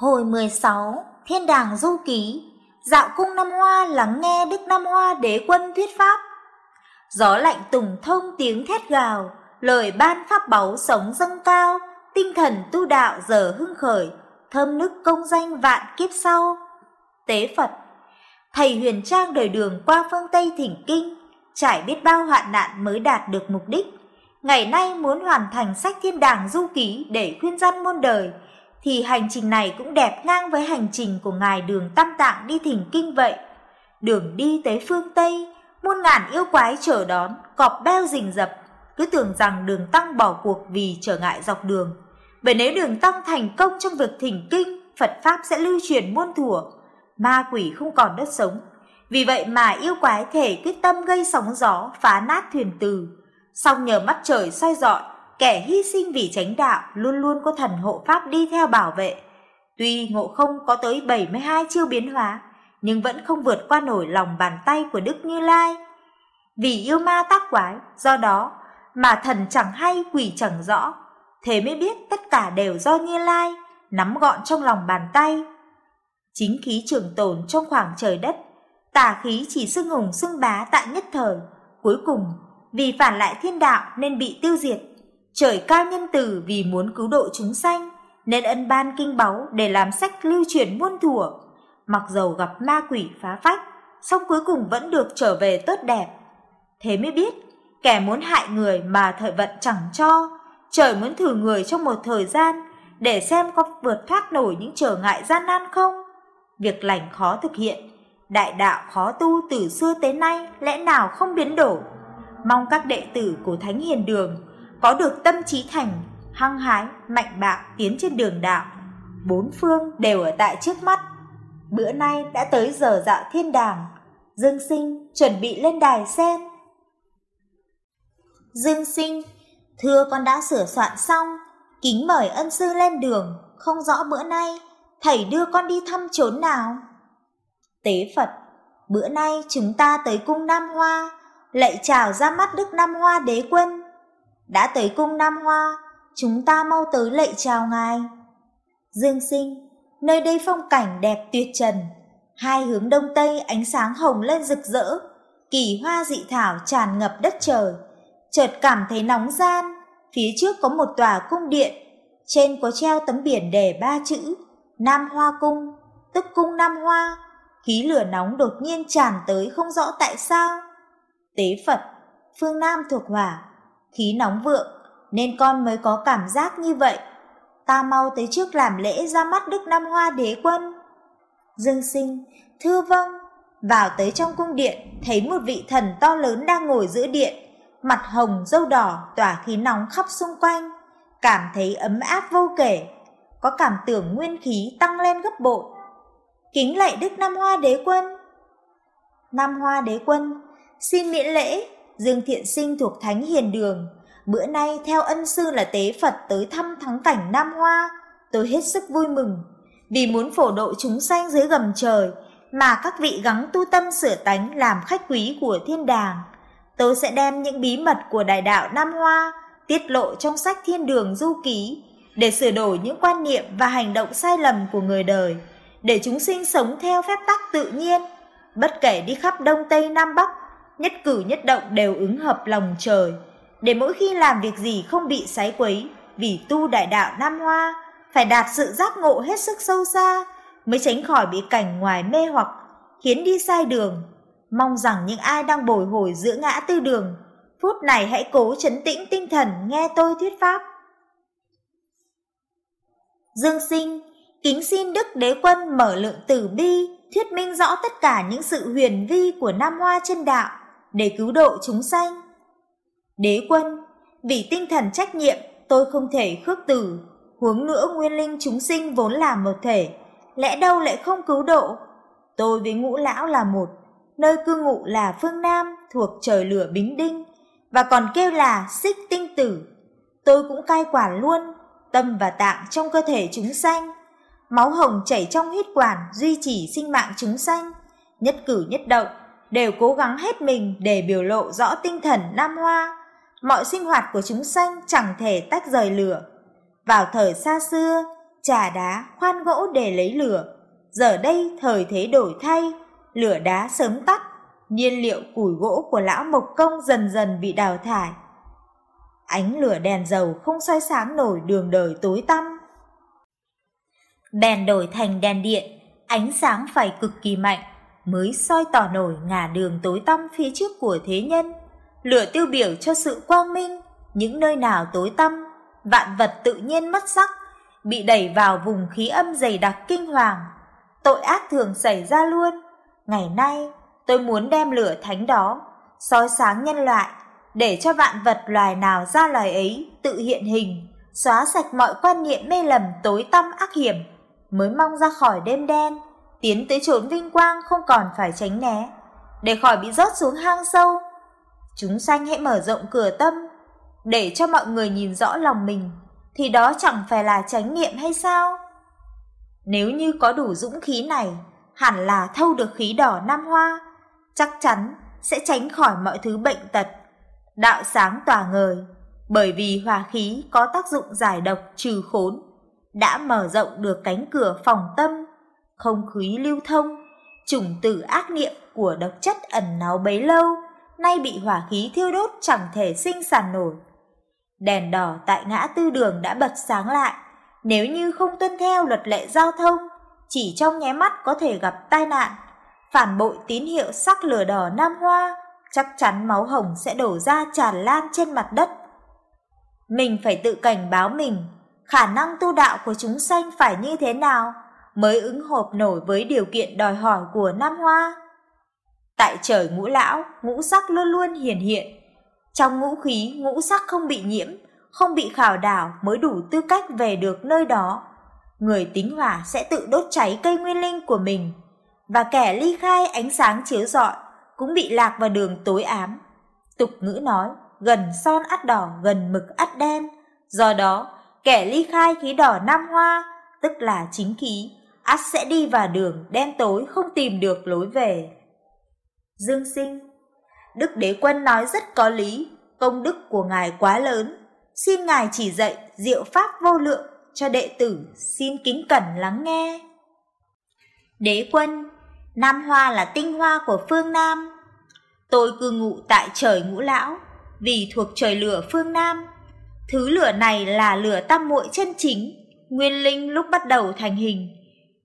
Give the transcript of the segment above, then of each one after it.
Hồi 16, Thiên đàng du ký, dạo cung Nam Hoa lắng nghe Đức Nam Hoa đế quân thuyết pháp. Gió lạnh tùng thông tiếng thét gào, lời ban pháp báu sống dâng cao, tinh thần tu đạo giờ hưng khởi, thơm nức công danh vạn kiếp sau. Tế Phật Thầy huyền trang đời đường qua phương Tây thỉnh kinh, trải biết bao hoạn nạn mới đạt được mục đích. Ngày nay muốn hoàn thành sách thiên đàng du ký để khuyên dân muôn đời, thì hành trình này cũng đẹp ngang với hành trình của ngài đường Tam Tạng đi thỉnh kinh vậy. Đường đi tới phương Tây, muôn ngàn yêu quái chờ đón, cọp beo rình rập, cứ tưởng rằng đường tăng bỏ cuộc vì trở ngại dọc đường. Bởi nếu đường tăng thành công trong việc thỉnh kinh, Phật Pháp sẽ lưu truyền muôn thuở, ma quỷ không còn đất sống. Vì vậy mà yêu quái thể quyết tâm gây sóng gió, phá nát thuyền từ. Xong nhờ mắt trời soi dọi, kẻ hy sinh vì chánh đạo luôn luôn có thần hộ pháp đi theo bảo vệ. Tuy ngộ không có tới 72 chiêu biến hóa, nhưng vẫn không vượt qua nổi lòng bàn tay của Đức Như Lai. Vì yêu ma tác quái, do đó mà thần chẳng hay quỷ chẳng rõ, thế mới biết tất cả đều do Như Lai, nắm gọn trong lòng bàn tay. Chính khí trường tồn trong khoảng trời đất, tà khí chỉ xưng hùng xưng bá tại nhất thời, cuối cùng vì phản lại thiên đạo nên bị tiêu diệt. Trời cao nhân từ vì muốn cứu độ chúng sanh, nên ân ban kinh báu để làm sách lưu truyền muôn thuở. Mặc dầu gặp ma quỷ phá phách, song cuối cùng vẫn được trở về tốt đẹp. Thế mới biết, kẻ muốn hại người mà thời vận chẳng cho, trời muốn thử người trong một thời gian để xem có vượt thoát nổi những trở ngại gian nan không. Việc lành khó thực hiện, đại đạo khó tu từ xưa tới nay lẽ nào không biến đổi. Mong các đệ tử của Thánh Hiền Đường có được tâm trí thành, hăng hái, mạnh bạo tiến trên đường đạo. Bốn phương đều ở tại trước mắt. Bữa nay đã tới giờ dạo thiên đàng, Dương Sinh chuẩn bị lên đài xem Dương Sinh, thưa con đã sửa soạn xong, kính mời ân sư lên đường, không rõ bữa nay thầy đưa con đi thăm chốn nào. Tế Phật, bữa nay chúng ta tới cung Nam Hoa, lạy chào ra mắt Đức Nam Hoa đế quân. Đã tới cung Nam Hoa, chúng ta mau tới lạy chào ngài. Dương sinh, nơi đây phong cảnh đẹp tuyệt trần, hai hướng đông tây ánh sáng hồng lên rực rỡ, kỳ hoa dị thảo tràn ngập đất trời. Chợt cảm thấy nóng gian, phía trước có một tòa cung điện, trên có treo tấm biển đề ba chữ Nam Hoa Cung, tức cung Nam Hoa. Khí lửa nóng đột nhiên tràn tới không rõ tại sao. Tế Phật, phương Nam thuộc hỏa, khí nóng vượng, nên con mới có cảm giác như vậy. Ta mau tới trước làm lễ ra mắt Đức Nam Hoa đế quân. Dương sinh, thưa vâng, vào tới trong cung điện, thấy một vị thần to lớn đang ngồi giữa điện, mặt hồng, dâu đỏ, tỏa khí nóng khắp xung quanh, cảm thấy ấm áp vô kể, có cảm tưởng nguyên khí tăng lên gấp bội. Kính lạy Đức Nam Hoa đế quân. Nam Hoa đế quân, xin miễn lễ, Dương Thiện Sinh thuộc Thánh Hiền Đường, bữa nay theo ân sư là tế Phật tới thăm thắng cảnh Nam Hoa, tôi hết sức vui mừng, vì muốn phổ độ chúng sanh dưới gầm trời, mà các vị gắng tu tâm sửa tánh làm khách quý của thiên đàng. Tôi sẽ đem những bí mật của đại đạo Nam Hoa tiết lộ trong sách Thiên Đường Du Ký để sửa đổi những quan niệm và hành động sai lầm của người đời, để chúng sinh sống theo phép tắc tự nhiên, bất kể đi khắp Đông Tây Nam Bắc, nhất cử nhất động đều ứng hợp lòng trời, để mỗi khi làm việc gì không bị sái quấy, vì tu đại đạo Nam Hoa, phải đạt sự giác ngộ hết sức sâu xa, mới tránh khỏi bị cảnh ngoài mê hoặc, khiến đi sai đường. Mong rằng những ai đang bồi hồi giữa ngã tư đường, phút này hãy cố chấn tĩnh tinh thần nghe tôi thuyết pháp. Dương sinh, kính xin Đức Đế Quân mở lượng tử bi, thuyết minh rõ tất cả những sự huyền vi của Nam Hoa chân đạo để cứu độ chúng sanh. Đế Quân, vì tinh thần trách nhiệm, tôi không thể khước từ, huống nữa nguyên linh chúng sinh vốn là một thể, lẽ đâu lại không cứu độ? Tôi với ngũ lão là một, nơi cư ngụ là phương Nam thuộc trời lửa Bính Đinh, và còn kêu là xích tinh tử. Tôi cũng cai quản luôn, tâm và tạng trong cơ thể chúng sanh. Máu hồng chảy trong huyết quản duy trì sinh mạng chúng sanh. Nhất cử nhất động đều cố gắng hết mình để biểu lộ rõ tinh thần Nam Hoa. Mọi sinh hoạt của chúng sanh chẳng thể tách rời lửa. Vào thời xa xưa, trà đá, khoan gỗ để lấy lửa. Giờ đây thời thế đổi thay, lửa đá sớm tắt, nhiên liệu củi gỗ của lão Mộc Công dần dần bị đào thải. Ánh lửa đèn dầu không soi sáng nổi đường đời tối tăm. Đèn đổi thành đèn điện, ánh sáng phải cực kỳ mạnh mới soi tỏ nổi ngả đường tối tăm phía trước của thế nhân. Lửa tiêu biểu cho sự quang minh, những nơi nào tối tăm, vạn vật tự nhiên mất sắc, bị đẩy vào vùng khí âm dày đặc kinh hoàng. Tội ác thường xảy ra luôn. Ngày nay, tôi muốn đem lửa thánh đó, soi sáng nhân loại, để cho vạn vật loài nào ra loài ấy tự hiện hình, xóa sạch mọi quan niệm mê lầm tối tăm ác hiểm, mới mong ra khỏi đêm đen, tiến tới chốn vinh quang không còn phải tránh né, để khỏi bị rớt xuống hang sâu. Chúng sanh hãy mở rộng cửa tâm, để cho mọi người nhìn rõ lòng mình, thì đó chẳng phải là chánh niệm hay sao? Nếu như có đủ dũng khí này, hẳn là thâu được khí đỏ nam hoa, chắc chắn sẽ tránh khỏi mọi thứ bệnh tật. Đạo sáng tỏa ngời, bởi vì hòa khí có tác dụng giải độc trừ khốn, đã mở rộng được cánh cửa phòng tâm, không khí lưu thông, chủng tử ác niệm của độc chất ẩn náu bấy lâu, nay bị hỏa khí thiêu đốt chẳng thể sinh sản nổi. Đèn đỏ tại ngã tư đường đã bật sáng lại, nếu như không tuân theo luật lệ giao thông, chỉ trong nháy mắt có thể gặp tai nạn. Phản bội tín hiệu sắc lửa đỏ nam hoa, chắc chắn máu hồng sẽ đổ ra tràn lan trên mặt đất. Mình phải tự cảnh báo mình, khả năng tu đạo của chúng sanh phải như thế nào mới ứng hợp nổi với điều kiện đòi hỏi của Nam Hoa. Tại trời ngũ lão, ngũ sắc luôn luôn hiển hiện. Trong ngũ khí, ngũ sắc không bị nhiễm, không bị khảo đảo mới đủ tư cách về được nơi đó. Người tính hỏa sẽ tự đốt cháy cây nguyên linh của mình, và kẻ ly khai ánh sáng chiếu rọi cũng bị lạc vào đường tối ám. Tục ngữ nói, gần son ắt đỏ, gần mực ắt đen. Do đó, kẻ ly khai khí đỏ nam hoa, tức là chính khí, ắt sẽ đi vào đường đen tối không tìm được lối về. Dương sinh Đức đế quân nói rất có lý, công đức của ngài quá lớn. Xin ngài chỉ dạy diệu pháp vô lượng cho đệ tử xin kính cẩn lắng nghe. Đế quân, Nam Hoa là tinh hoa của phương Nam. Tôi cư ngụ tại trời ngũ lão, vì thuộc trời lửa phương Nam. Thứ lửa này là lửa tam muội chân chính, nguyên linh lúc bắt đầu thành hình.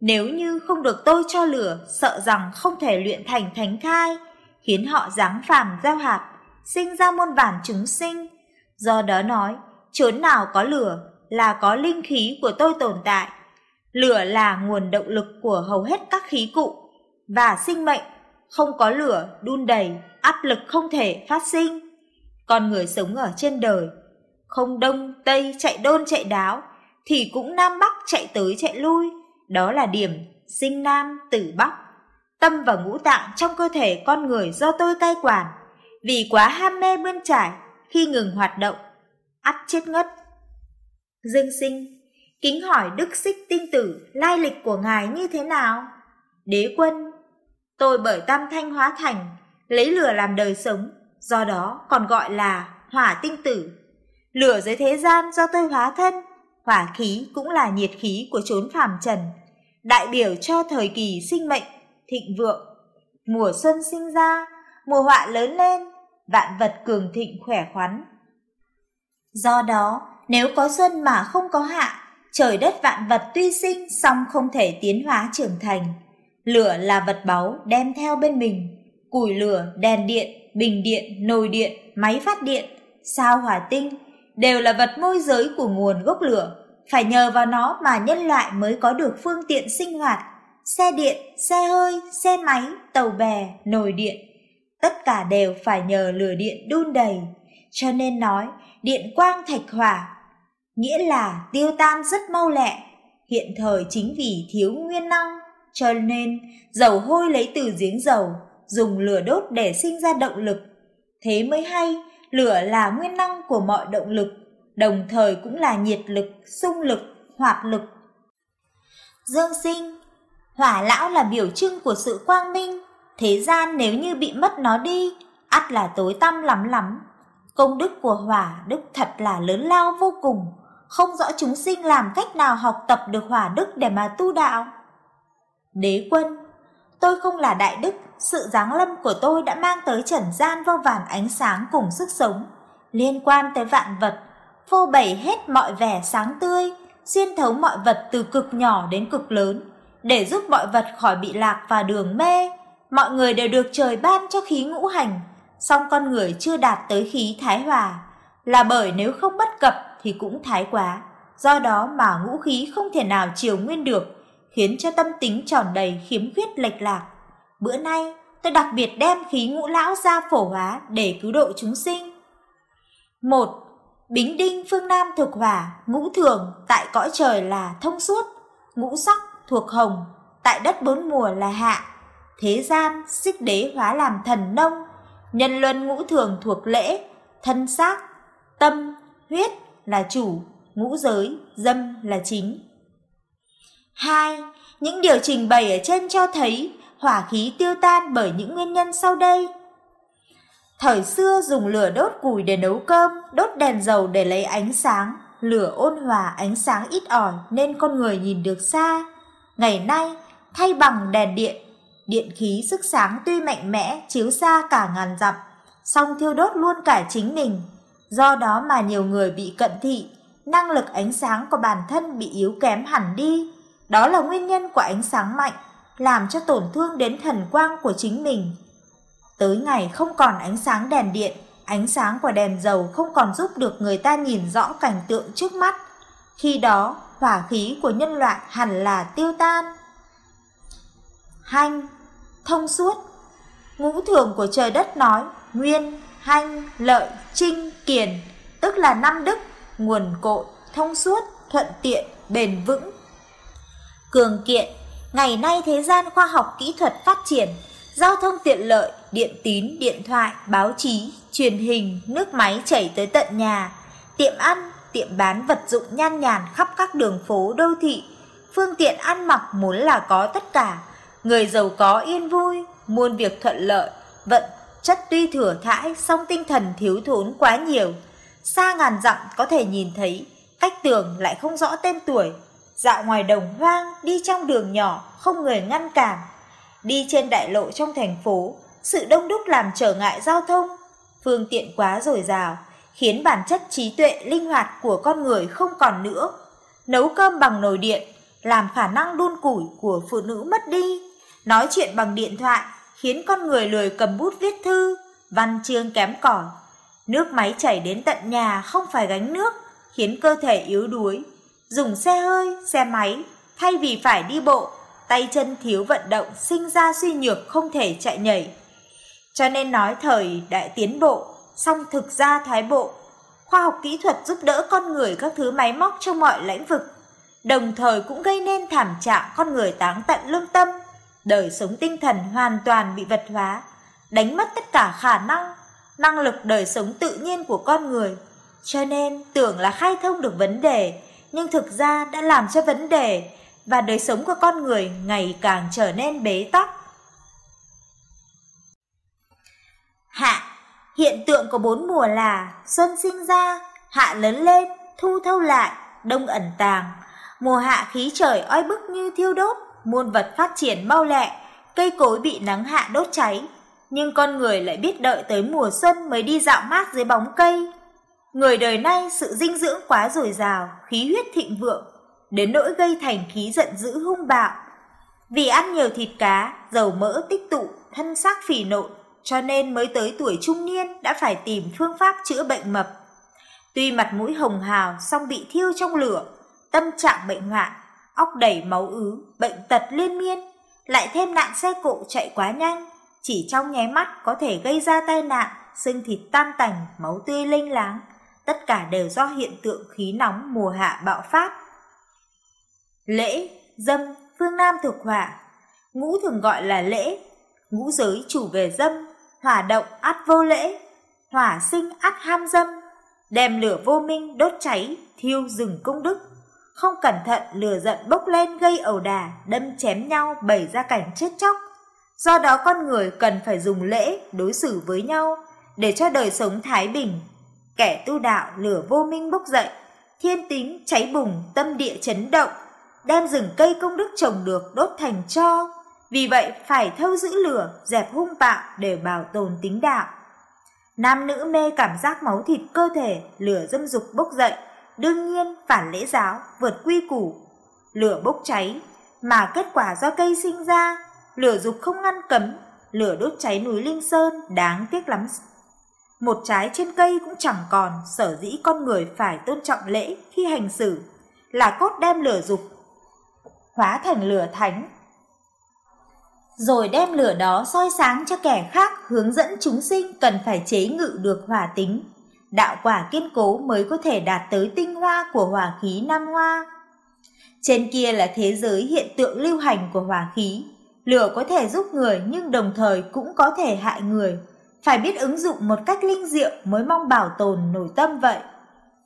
Nếu như không được tôi cho lửa, sợ rằng không thể luyện thành thánh khai, khiến họ dáng phàm gieo hạt, sinh ra muôn vàn chúng sinh. Do đó nói, chốn nào có lửa là có linh khí của tôi tồn tại. Lửa là nguồn động lực của hầu hết các khí cụ và sinh mệnh, không có lửa đun đầy, áp lực không thể phát sinh. Con người sống ở trên đời, không đông tây chạy đôn chạy đáo, thì cũng nam bắc chạy tới chạy lui, đó là điểm sinh nam tử bắc. Tâm và ngũ tạng trong cơ thể con người do tôi cai quản, vì quá ham mê bươn trải, khi ngừng hoạt động, ắt chết ngất. Dương sinh, kính hỏi đức xích tinh tử lai lịch của ngài như thế nào? Đế quân, tôi bởi tam thanh hóa thành, lấy lửa làm đời sống, do đó còn gọi là hỏa tinh tử. Lửa dưới thế gian do tôi hóa thân, hỏa khí cũng là nhiệt khí của chốn phàm trần, đại biểu cho thời kỳ sinh mệnh, thịnh vượng. Mùa xuân sinh ra, mùa họa lớn lên, vạn vật cường thịnh khỏe khoắn. Do đó, nếu có xuân mà không có hạ, trời đất vạn vật tuy sinh song không thể tiến hóa trưởng thành. Lửa là vật báu đem theo bên mình, củi lửa, đèn điện, bình điện, nồi điện, máy phát điện, sao hỏa tinh đều là vật môi giới của nguồn gốc lửa, phải nhờ vào nó mà nhân loại mới có được phương tiện sinh hoạt, xe điện, xe hơi, xe máy, tàu bè, nồi điện. Tất cả đều phải nhờ lửa điện đun đầy, cho nên nói điện quang thạch hỏa, nghĩa là tiêu tan rất mau lẹ. Hiện thời chính vì thiếu nguyên năng, cho nên dầu hôi lấy từ giếng dầu, dùng lửa đốt để sinh ra động lực. Thế mới hay, lửa là nguyên năng của mọi động lực, đồng thời cũng là nhiệt lực, xung lực, hoạt lực. Dương sinh, hỏa lão là biểu trưng của sự quang minh, thế gian nếu như bị mất nó đi, ắt là tối tăm lắm lắm. Công đức của hỏa đức thật là lớn lao vô cùng, không rõ chúng sinh làm cách nào học tập được hỏa đức để mà tu đạo. Đế quân, tôi không là đại đức, sự giáng lâm của tôi đã mang tới trần gian vô vàn ánh sáng cùng sức sống, liên quan tới vạn vật, phô bày hết mọi vẻ sáng tươi, xuyên thấu mọi vật từ cực nhỏ đến cực lớn, để giúp mọi vật khỏi bị lạc và đường mê. Mọi người đều được trời ban cho khí ngũ hành, song con người chưa đạt tới khí thái hòa, là bởi nếu không bất cập thì cũng thái quá, do đó mà ngũ khí không thể nào chiều nguyên được, khiến cho tâm tính tròn đầy khiếm khuyết lệch lạc. Bữa nay, tôi đặc biệt đem khí ngũ lão ra phổ hóa để cứu độ chúng sinh. một Bính đinh phương Nam thực hỏa, ngũ thường tại cõi trời là thông suốt, ngũ sắc thuộc hồng, tại đất bốn mùa là hạ. Thế gian, xích đế hóa làm thần nông, nhân luân ngũ thường thuộc lễ, thân xác, tâm, huyết là chủ, ngũ giới, dâm là chính. 2. Những điều trình bày ở trên cho thấy hỏa khí tiêu tan bởi những nguyên nhân sau đây. Thời xưa dùng lửa đốt củi để nấu cơm, đốt đèn dầu để lấy ánh sáng, lửa ôn hòa ánh sáng ít ỏi nên con người nhìn được xa. Ngày nay, thay bằng đèn điện, điện khí sức sáng tuy mạnh mẽ chiếu xa cả ngàn dặm, song thiêu đốt luôn cả chính mình. Do đó mà nhiều người bị cận thị, năng lực ánh sáng của bản thân bị yếu kém hẳn đi. Đó là nguyên nhân của ánh sáng mạnh, làm cho tổn thương đến thần quang của chính mình. Tới ngày không còn ánh sáng đèn điện, ánh sáng của đèn dầu không còn giúp được người ta nhìn rõ cảnh tượng trước mắt. Khi đó, hỏa khí của nhân loại hẳn là tiêu tan. Hanh, thông suốt. Ngũ thường của trời đất nói, nguyên, hanh, lợi, trinh, kiền, tức là năm đức, nguồn cội, thông suốt, thuận tiện, bền vững. Cường kiện, ngày nay thế gian khoa học kỹ thuật phát triển, giao thông tiện lợi, điện tín, điện thoại, báo chí, truyền hình, nước máy chảy tới tận nhà, tiệm ăn, tiệm bán vật dụng nhan nhàn khắp các đường phố đô thị, phương tiện ăn mặc muốn là có tất cả, người giàu có yên vui, muôn việc thuận lợi, vận chất tuy thừa thãi song tinh thần thiếu thốn quá nhiều, xa ngàn dặm có thể nhìn thấy, cách tường lại không rõ tên tuổi, dạo ngoài đồng hoang, đi trong đường nhỏ, không người ngăn cản, đi trên đại lộ trong thành phố, sự đông đúc làm trở ngại giao thông, phương tiện quá dồi dào, khiến bản chất trí tuệ linh hoạt của con người không còn nữa. Nấu cơm bằng nồi điện, làm khả năng đun củi của phụ nữ mất đi. Nói chuyện bằng điện thoại, khiến con người lười cầm bút viết thư, văn chương kém cỏi. Nước máy chảy đến tận nhà không phải gánh nước, khiến cơ thể yếu đuối. Dùng xe hơi, xe máy, thay vì phải đi bộ, tay chân thiếu vận động sinh ra suy nhược không thể chạy nhảy. Cho nên nói thời đại tiến bộ, song thực ra thái bộ. Khoa học kỹ thuật giúp đỡ con người các thứ máy móc trong mọi lĩnh vực, đồng thời cũng gây nên thảm trạng con người táng tận lương tâm, đời sống tinh thần hoàn toàn bị vật hóa, đánh mất tất cả khả năng, năng lực đời sống tự nhiên của con người. Cho nên tưởng là khai thông được vấn đề, nhưng thực ra đã làm cho vấn đề và đời sống của con người ngày càng trở nên bế tắc. Hạ Hiện tượng của bốn mùa là xuân sinh ra, hạ lớn lên, thu thâu lại, đông ẩn tàng. Mùa hạ khí trời oi bức như thiêu đốt, muôn vật phát triển mau lẹ, cây cối bị nắng hạ đốt cháy. Nhưng con người lại biết đợi tới mùa xuân mới đi dạo mát dưới bóng cây. Người đời nay sự dinh dưỡng quá dồi dào, khí huyết thịnh vượng, đến nỗi gây thành khí giận dữ hung bạo. Vì ăn nhiều thịt cá, dầu mỡ tích tụ, thân xác phì nộn, cho nên mới tới tuổi trung niên đã phải tìm phương pháp chữa bệnh mập. Tuy mặt mũi hồng hào song bị thiêu trong lửa, tâm trạng bệnh hoạn, óc đầy máu ứ, bệnh tật liên miên, lại thêm nạn xe cộ chạy quá nhanh, chỉ trong nháy mắt có thể gây ra tai nạn, xương thịt tan tành, máu tươi lênh láng, tất cả đều do hiện tượng khí nóng mùa hạ bạo phát. Lễ, dâm, phương Nam thực hỏa, ngũ thường gọi là lễ, ngũ giới chủ về dâm, hỏa động át vô lễ, hỏa sinh át ham dâm, đem lửa vô minh đốt cháy, thiêu rừng công đức. Không cẩn thận lửa giận bốc lên gây ẩu đà, đâm chém nhau bày ra cảnh chết chóc. Do đó con người cần phải dùng lễ đối xử với nhau để cho đời sống thái bình. Kẻ tu đạo lửa vô minh bốc dậy, thiên tính cháy bùng, tâm địa chấn động, đem rừng cây công đức trồng được đốt thành cho. Vì vậy phải thâu giữ lửa, dẹp hung bạo để bảo tồn tính đạo. Nam nữ mê cảm giác máu thịt cơ thể, lửa dâm dục bốc dậy, đương nhiên phản lễ giáo, vượt quy củ. Lửa bốc cháy, mà kết quả do cây sinh ra, lửa dục không ngăn cấm, lửa đốt cháy núi Linh Sơn đáng tiếc lắm. Một trái trên cây cũng chẳng còn, sở dĩ con người phải tôn trọng lễ khi hành xử, là cốt đem lửa dục hóa thành lửa thánh. Rồi đem lửa đó soi sáng cho kẻ khác hướng dẫn chúng sinh cần phải chế ngự được hỏa tính. Đạo quả kiên cố mới có thể đạt tới tinh hoa của hỏa khí nam hoa. Trên kia là thế giới hiện tượng lưu hành của hỏa khí. Lửa có thể giúp người nhưng đồng thời cũng có thể hại người. Phải biết ứng dụng một cách linh diệu mới mong bảo tồn nổi tâm vậy.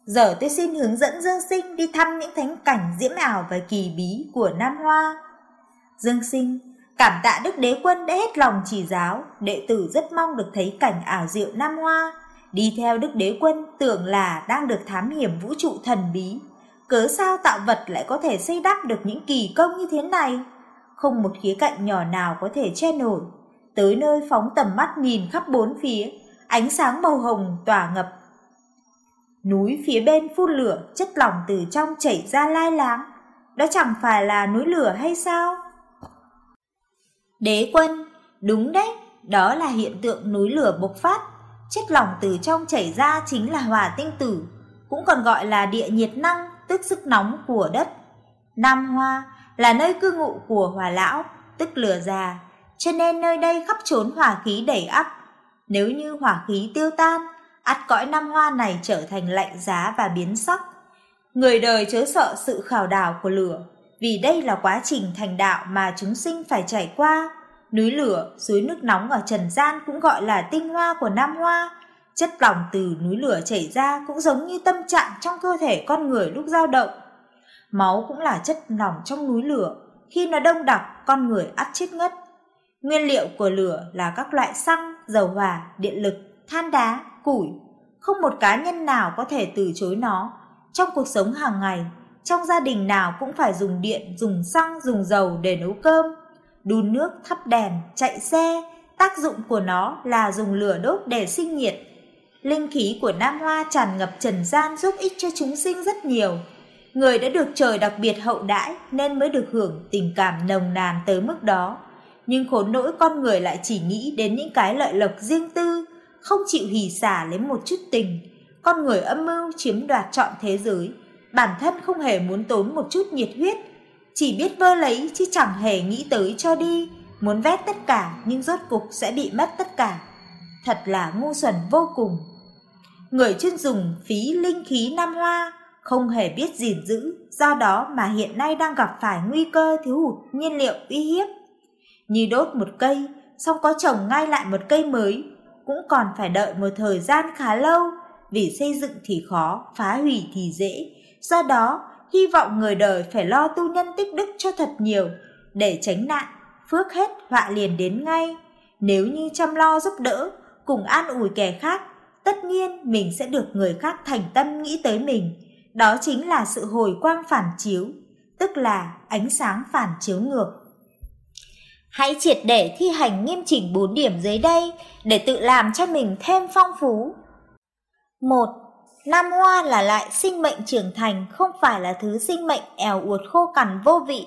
Giờ tôi xin hướng dẫn Dương Sinh đi thăm những thánh cảnh diễm ảo và kỳ bí của Nam Hoa. Dương Sinh, cảm tạ Đức Đế Quân đã hết lòng chỉ giáo, đệ tử rất mong được thấy cảnh ảo diệu Nam Hoa. Đi theo Đức Đế Quân tưởng là đang được thám hiểm vũ trụ thần bí. Cớ sao tạo vật lại có thể xây đắp được những kỳ công như thế này? Không một khía cạnh nhỏ nào có thể che nổi. Tới nơi phóng tầm mắt nhìn khắp bốn phía, ánh sáng màu hồng tỏa ngập Núi phía bên phun lửa, chất lỏng từ trong chảy ra lai láng. Đó chẳng phải là núi lửa hay sao? Đế quân, đúng đấy, đó là hiện tượng núi lửa bộc phát. Chất lỏng từ trong chảy ra chính là hỏa tinh tử, cũng còn gọi là địa nhiệt năng, tức sức nóng của đất. Nam Hoa là nơi cư ngụ của hỏa lão, tức lửa già, cho nên nơi đây khắp trốn hỏa khí đầy ắp. Nếu như hỏa khí tiêu tan, ắt cõi năm hoa này trở thành lạnh giá và biến sắc. Người đời chớ sợ sự khảo đảo của lửa, vì đây là quá trình thành đạo mà chúng sinh phải trải qua. Núi lửa, suối nước nóng ở trần gian cũng gọi là tinh hoa của Nam Hoa. Chất lỏng từ núi lửa chảy ra cũng giống như tâm trạng trong cơ thể con người lúc dao động. Máu cũng là chất lỏng trong núi lửa, khi nó đông đặc, con người ắt chết ngất. Nguyên liệu của lửa là các loại xăng, dầu hỏa, điện lực, than đá, củi, không một cá nhân nào có thể từ chối nó. Trong cuộc sống hàng ngày, trong gia đình nào cũng phải dùng điện, dùng xăng, dùng dầu để nấu cơm, đun nước, thắp đèn, chạy xe. Tác dụng của nó là dùng lửa đốt để sinh nhiệt. Linh khí của Nam Hoa tràn ngập trần gian giúp ích cho chúng sinh rất nhiều. Người đã được trời đặc biệt hậu đãi nên mới được hưởng tình cảm nồng nàn tới mức đó. Nhưng khốn nỗi con người lại chỉ nghĩ đến những cái lợi lộc riêng tư, không chịu hỉ xả lấy một chút tình. Con người âm mưu chiếm đoạt trọn thế giới, bản thân không hề muốn tốn một chút nhiệt huyết, chỉ biết vơ lấy chứ chẳng hề nghĩ tới cho đi, muốn vét tất cả nhưng rốt cục sẽ bị mất tất cả. Thật là ngu xuẩn vô cùng. Người chuyên dùng phí linh khí nam hoa, không hề biết gìn giữ, do đó mà hiện nay đang gặp phải nguy cơ thiếu hụt nhiên liệu uy hiếp. Như đốt một cây, xong có trồng ngay lại một cây mới, cũng còn phải đợi một thời gian khá lâu, vì xây dựng thì khó, phá hủy thì dễ. Do đó, hy vọng người đời phải lo tu nhân tích đức cho thật nhiều, để tránh nạn, phước hết họa liền đến ngay. Nếu như chăm lo giúp đỡ, cùng an ủi kẻ khác, tất nhiên mình sẽ được người khác thành tâm nghĩ tới mình. Đó chính là sự hồi quang phản chiếu, tức là ánh sáng phản chiếu ngược. Hãy triệt để thi hành nghiêm chỉnh 4 điểm dưới đây để tự làm cho mình thêm phong phú. 1. Nam hoa là loại sinh mệnh trưởng thành, không phải là thứ sinh mệnh ẻo uột khô cằn vô vị.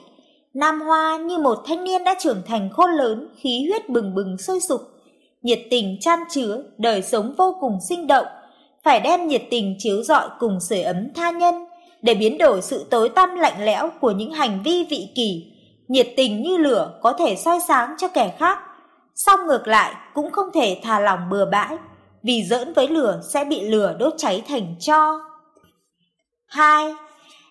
Nam hoa như một thanh niên đã trưởng thành khôn lớn, khí huyết bừng bừng sôi sục, nhiệt tình chan chứa, đời sống vô cùng sinh động, phải đem nhiệt tình chiếu rọi cùng sưởi ấm tha nhân, để biến đổi sự tối tăm lạnh lẽo của những hành vi vị kỷ nhiệt tình như lửa có thể soi sáng cho kẻ khác, song ngược lại cũng không thể thà lòng bừa bãi, vì giỡn với lửa sẽ bị lửa đốt cháy thành cho. 2.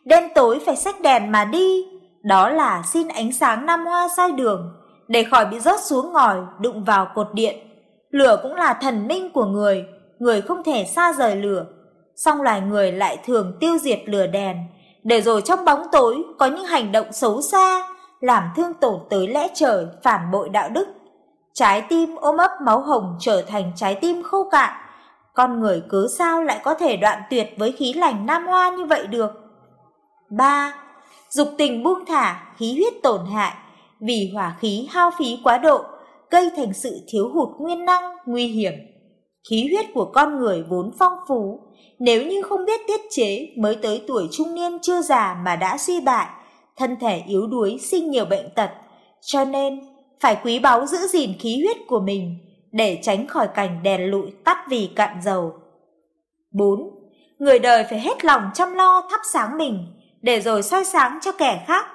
Đêm tối phải xách đèn mà đi, đó là xin ánh sáng năm hoa soi đường, để khỏi bị rớt xuống ngòi đụng vào cột điện. Lửa cũng là thần minh của người, người không thể xa rời lửa, song loài người lại thường tiêu diệt lửa đèn, để rồi trong bóng tối có những hành động xấu xa làm thương tổn tới lẽ trời, phản bội đạo đức. Trái tim ôm ấp máu hồng trở thành trái tim khô cạn, con người cứ sao lại có thể đoạn tuyệt với khí lành nam hoa như vậy được? 3. Dục tình buông thả, khí huyết tổn hại, vì hỏa khí hao phí quá độ, gây thành sự thiếu hụt nguyên năng, nguy hiểm. Khí huyết của con người vốn phong phú, nếu như không biết tiết chế mới tới tuổi trung niên chưa già mà đã suy bại, thân thể yếu đuối sinh nhiều bệnh tật, cho nên phải quý báu giữ gìn khí huyết của mình để tránh khỏi cảnh đèn lụi tắt vì cạn dầu. 4. Người đời phải hết lòng chăm lo thắp sáng mình để rồi soi sáng cho kẻ khác.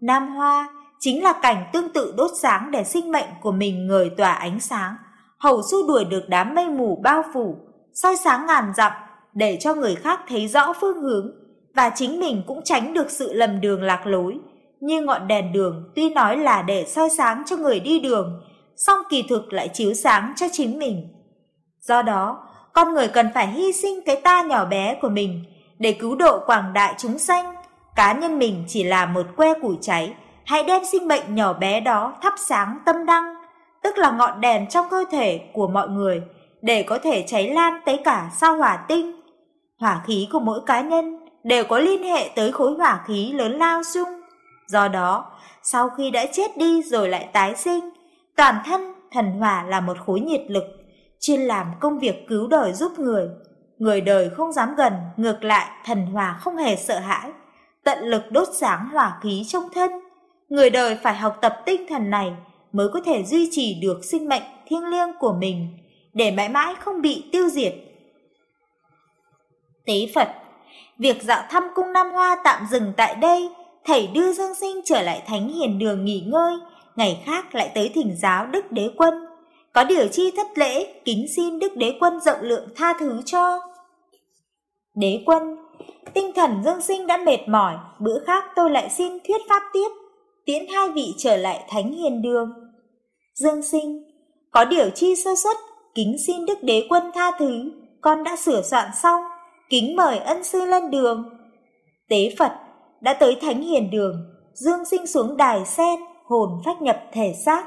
Nam Hoa chính là cảnh tương tự đốt sáng để sinh mệnh của mình ngời tỏa ánh sáng, hầu xua đuổi được đám mây mù bao phủ, soi sáng ngàn dặm để cho người khác thấy rõ phương hướng và chính mình cũng tránh được sự lầm đường lạc lối. Như ngọn đèn đường tuy nói là để soi sáng cho người đi đường, song kỳ thực lại chiếu sáng cho chính mình. Do đó, con người cần phải hy sinh cái ta nhỏ bé của mình để cứu độ quảng đại chúng sanh. Cá nhân mình chỉ là một que củi cháy, hãy đem sinh mệnh nhỏ bé đó thắp sáng tâm đăng, tức là ngọn đèn trong cơ thể của mọi người, để có thể cháy lan tới cả sao hỏa tinh. Hỏa khí của mỗi cá nhân đều có liên hệ tới khối hỏa khí lớn lao sung Do đó, sau khi đã chết đi rồi lại tái sinh, toàn thân thần hỏa là một khối nhiệt lực, chuyên làm công việc cứu đời giúp người. Người đời không dám gần, ngược lại thần hỏa không hề sợ hãi, tận lực đốt sáng hỏa khí trong thân. Người đời phải học tập tinh thần này mới có thể duy trì được sinh mệnh thiêng liêng của mình, để mãi mãi không bị tiêu diệt. Tế Phật Việc dạo thăm cung Nam Hoa tạm dừng tại đây, thầy đưa Dương Sinh trở lại Thánh Hiền Đường nghỉ ngơi, ngày khác lại tới thỉnh giáo Đức Đế Quân. Có điều chi thất lễ, kính xin Đức Đế Quân rộng lượng tha thứ cho. Đế Quân, tinh thần Dương Sinh đã mệt mỏi, bữa khác tôi lại xin thuyết pháp tiếp, tiễn hai vị trở lại Thánh Hiền Đường. Dương Sinh, có điều chi sơ xuất, kính xin Đức Đế Quân tha thứ, con đã sửa soạn xong, kính mời ân sư lên đường. Tế Phật đã tới Thánh Hiền Đường, Dương Sinh xuống đài sen, hồn phách nhập thể xác,